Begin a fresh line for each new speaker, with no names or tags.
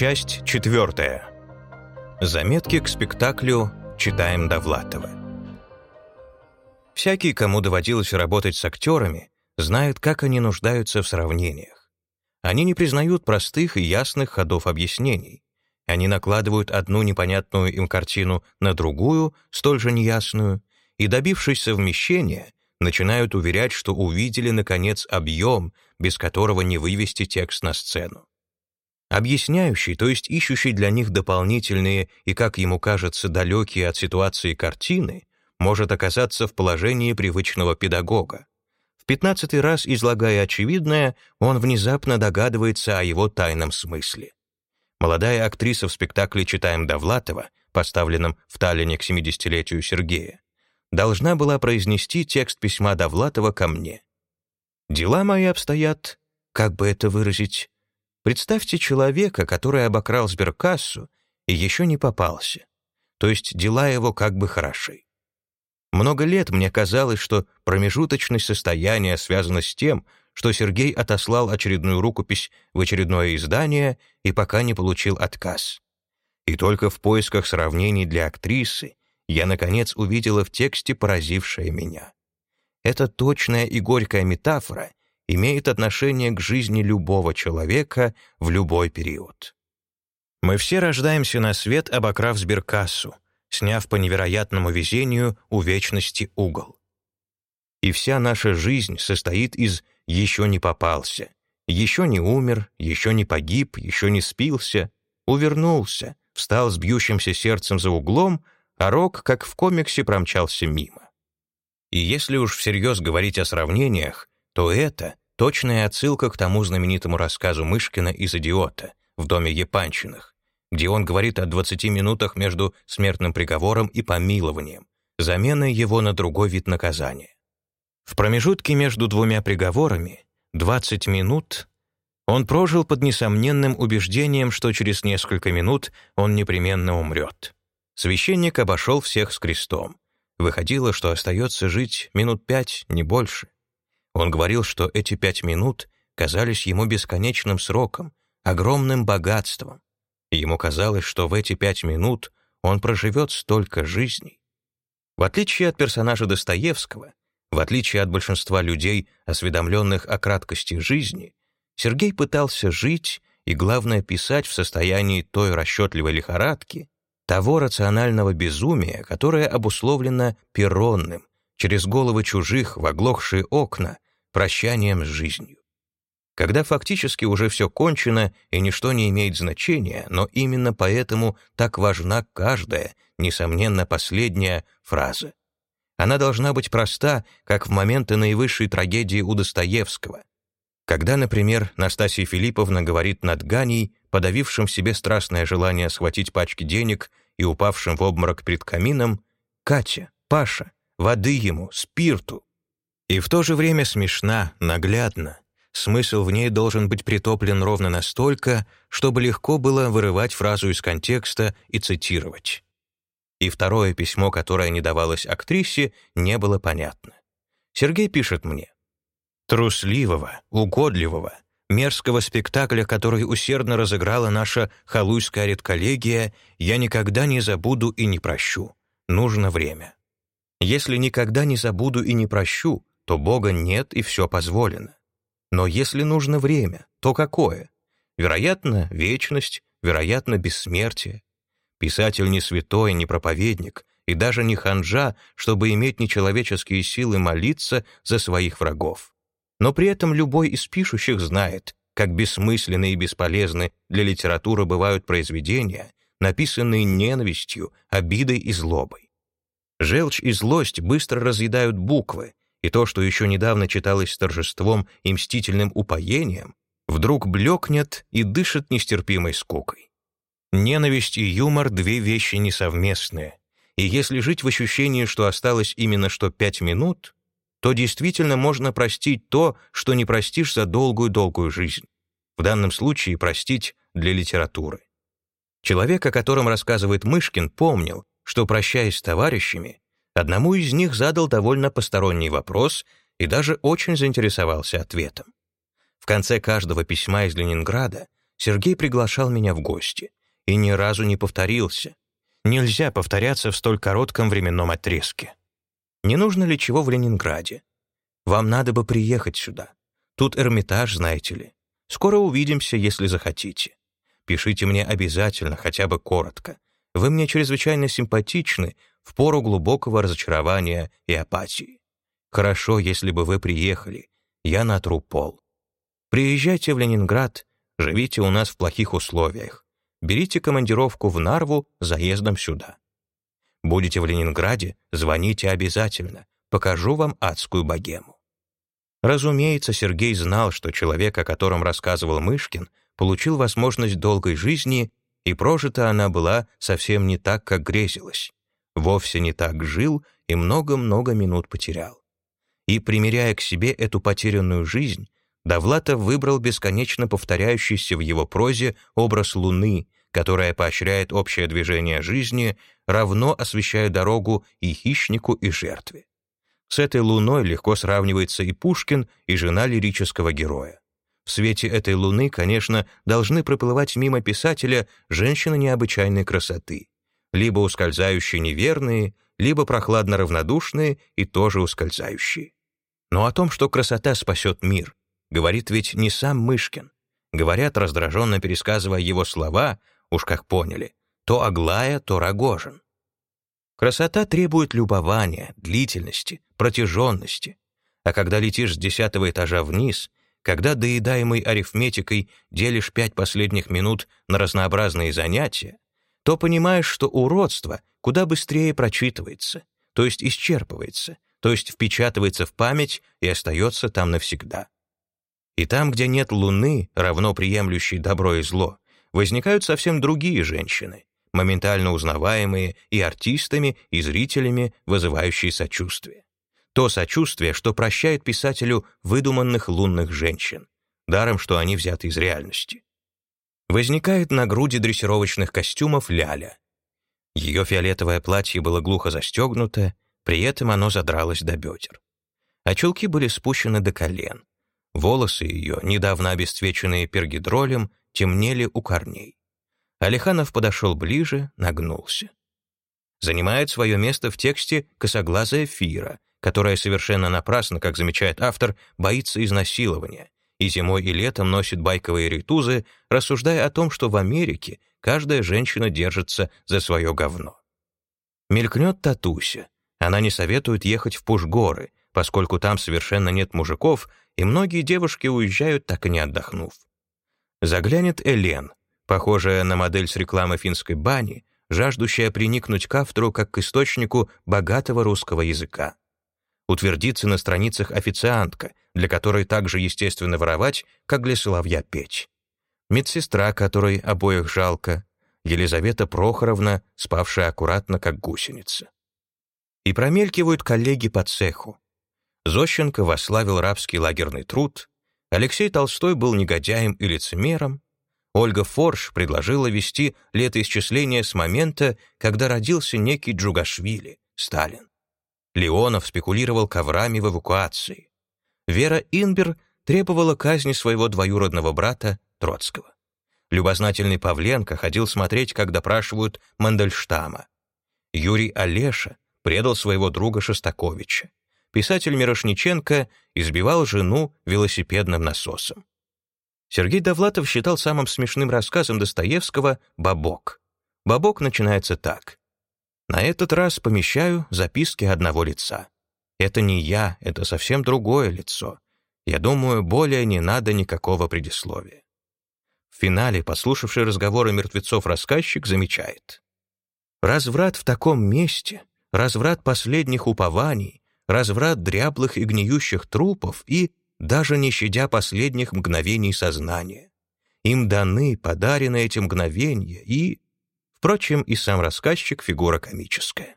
Часть четвертая. Заметки к спектаклю «Читаем Довлатова». Всякий, кому доводилось работать с актерами, знает, как они нуждаются в сравнениях. Они не признают простых и ясных ходов объяснений. Они накладывают одну непонятную им картину на другую, столь же неясную, и, добившись совмещения, начинают уверять, что увидели, наконец, объем, без которого не вывести текст на сцену. Объясняющий, то есть ищущий для них дополнительные и, как ему кажется, далекие от ситуации картины, может оказаться в положении привычного педагога. В пятнадцатый раз, излагая очевидное, он внезапно догадывается о его тайном смысле. Молодая актриса в спектакле «Читаем Довлатова», поставленном в Таллине к 70-летию Сергея, должна была произнести текст письма Довлатова ко мне. «Дела мои обстоят, как бы это выразить, Представьте человека, который обокрал сберкассу и еще не попался. То есть дела его как бы хороши. Много лет мне казалось, что промежуточность состояния связана с тем, что Сергей отослал очередную рукопись в очередное издание и пока не получил отказ. И только в поисках сравнений для актрисы я, наконец, увидела в тексте поразившее меня. Это точная и горькая метафора имеет отношение к жизни любого человека в любой период. Мы все рождаемся на свет, обокрав сберкассу, сняв по невероятному везению у вечности угол. И вся наша жизнь состоит из «еще не попался», «еще не умер», «еще не погиб», «еще не спился», «увернулся», встал с бьющимся сердцем за углом, а рок, как в комиксе, промчался мимо. И если уж всерьез говорить о сравнениях, то это Точная отсылка к тому знаменитому рассказу Мышкина из «Идиота» в доме Епанчиных, где он говорит о 20 минутах между смертным приговором и помилованием, заменой его на другой вид наказания. В промежутке между двумя приговорами, 20 минут, он прожил под несомненным убеждением, что через несколько минут он непременно умрет. Священник обошел всех с крестом. Выходило, что остается жить минут пять, не больше. Он говорил, что эти пять минут казались ему бесконечным сроком, огромным богатством. Ему казалось, что в эти пять минут он проживет столько жизней. В отличие от персонажа Достоевского, в отличие от большинства людей, осведомленных о краткости жизни, Сергей пытался жить и, главное, писать в состоянии той расчетливой лихорадки, того рационального безумия, которое обусловлено перронным, через головы чужих в оглохшие окна, прощанием с жизнью. Когда фактически уже все кончено и ничто не имеет значения, но именно поэтому так важна каждая, несомненно, последняя фраза. Она должна быть проста, как в моменты наивысшей трагедии у Достоевского. Когда, например, Настасья Филипповна говорит над Ганей, подавившим в себе страстное желание схватить пачки денег и упавшим в обморок перед камином, «Катя, Паша, воды ему, спирту. И в то же время смешна, наглядна. Смысл в ней должен быть притоплен ровно настолько, чтобы легко было вырывать фразу из контекста и цитировать. И второе письмо, которое не давалось актрисе, не было понятно. Сергей пишет мне. «Трусливого, угодливого, мерзкого спектакля, который усердно разыграла наша халуйская редколлегия, я никогда не забуду и не прощу. Нужно время. Если никогда не забуду и не прощу, то Бога нет и все позволено. Но если нужно время, то какое? Вероятно, вечность, вероятно, бессмертие. Писатель не святой, не проповедник и даже не ханжа, чтобы иметь нечеловеческие силы молиться за своих врагов. Но при этом любой из пишущих знает, как бессмысленны и бесполезны для литературы бывают произведения, написанные ненавистью, обидой и злобой. Желчь и злость быстро разъедают буквы, и то, что еще недавно читалось с торжеством и мстительным упоением, вдруг блекнет и дышит нестерпимой скукой. Ненависть и юмор — две вещи несовместные, и если жить в ощущении, что осталось именно что пять минут, то действительно можно простить то, что не простишь за долгую-долгую жизнь. В данном случае простить для литературы. Человек, о котором рассказывает Мышкин, помнил, что, прощаясь с товарищами, одному из них задал довольно посторонний вопрос и даже очень заинтересовался ответом. В конце каждого письма из Ленинграда Сергей приглашал меня в гости и ни разу не повторился. Нельзя повторяться в столь коротком временном отрезке. Не нужно ли чего в Ленинграде? Вам надо бы приехать сюда. Тут Эрмитаж, знаете ли. Скоро увидимся, если захотите. Пишите мне обязательно, хотя бы коротко. Вы мне чрезвычайно симпатичны в пору глубокого разочарования и апатии. Хорошо, если бы вы приехали. Я натру пол. Приезжайте в Ленинград, живите у нас в плохих условиях. Берите командировку в Нарву заездом сюда. Будете в Ленинграде, звоните обязательно. Покажу вам адскую богему. Разумеется, Сергей знал, что человек, о котором рассказывал Мышкин, получил возможность долгой жизни, и прожита она была совсем не так, как грезилось. Вовсе не так жил и много-много минут потерял. И, примеряя к себе эту потерянную жизнь, Довлатов выбрал бесконечно повторяющийся в его прозе образ Луны, которая поощряет общее движение жизни, равно освещая дорогу и хищнику, и жертве. С этой луной легко сравнивается и Пушкин, и жена лирического героя. В свете этой луны, конечно, должны проплывать мимо писателя женщины необычайной красоты, либо ускользающие неверные, либо прохладно равнодушные и тоже ускользающие. Но о том, что красота спасет мир, говорит ведь не сам Мышкин. Говорят, раздраженно пересказывая его слова, уж как поняли, то Аглая, то Рогожин. Красота требует любования, длительности, протяженности. А когда летишь с десятого этажа вниз, когда доедаемой арифметикой делишь пять последних минут на разнообразные занятия, то понимаешь, что уродство куда быстрее прочитывается, то есть исчерпывается, то есть впечатывается в память и остается там навсегда. И там, где нет луны, равно приемлющей добро и зло, возникают совсем другие женщины, моментально узнаваемые и артистами, и зрителями, вызывающие сочувствие. То сочувствие, что прощает писателю выдуманных лунных женщин, даром, что они взяты из реальности. Возникает на груди дрессировочных костюмов Ляля. Ее фиолетовое платье было глухо застегнуто, при этом оно задралось до бедер. А чулки были спущены до колен. Волосы ее, недавно обесцвеченные пергидролем, темнели у корней. Алиханов подошел ближе, нагнулся. Занимает свое место в тексте косоглазая Фира, которая совершенно напрасно, как замечает автор, боится изнасилования, и зимой и летом носит байковые ритузы, рассуждая о том, что в Америке каждая женщина держится за свое говно. Мелькнет Татуся. Она не советует ехать в Пушгоры, поскольку там совершенно нет мужиков, и многие девушки уезжают, так и не отдохнув. Заглянет Элен, похожая на модель с рекламы финской бани, жаждущая приникнуть к автору как к источнику богатого русского языка. Утвердится на страницах официантка, для которой так же естественно воровать, как для соловья печь. Медсестра, которой обоих жалко, Елизавета Прохоровна, спавшая аккуратно, как гусеница. И промелькивают коллеги по цеху. Зощенко восславил рабский лагерный труд, Алексей Толстой был негодяем и лицемером, Ольга Форш предложила вести летоисчисление с момента, когда родился некий Джугашвили, Сталин. Леонов спекулировал коврами в эвакуации. Вера Инбер требовала казни своего двоюродного брата Троцкого. Любознательный Павленко ходил смотреть, как допрашивают Мандельштама. Юрий Олеша предал своего друга Шостаковича. Писатель Мирошниченко избивал жену велосипедным насосом. Сергей Довлатов считал самым смешным рассказом Достоевского «Бабок». «Бабок» начинается так. «На этот раз помещаю записки одного лица. Это не я, это совсем другое лицо. Я думаю, более не надо никакого предисловия». В финале, послушавший разговоры мертвецов рассказчик, замечает. «Разврат в таком месте, разврат последних упований, разврат дряблых и гниющих трупов и даже не щадя последних мгновений сознания. Им даны, подарены эти мгновения, и... Впрочем, и сам рассказчик — фигура комическая.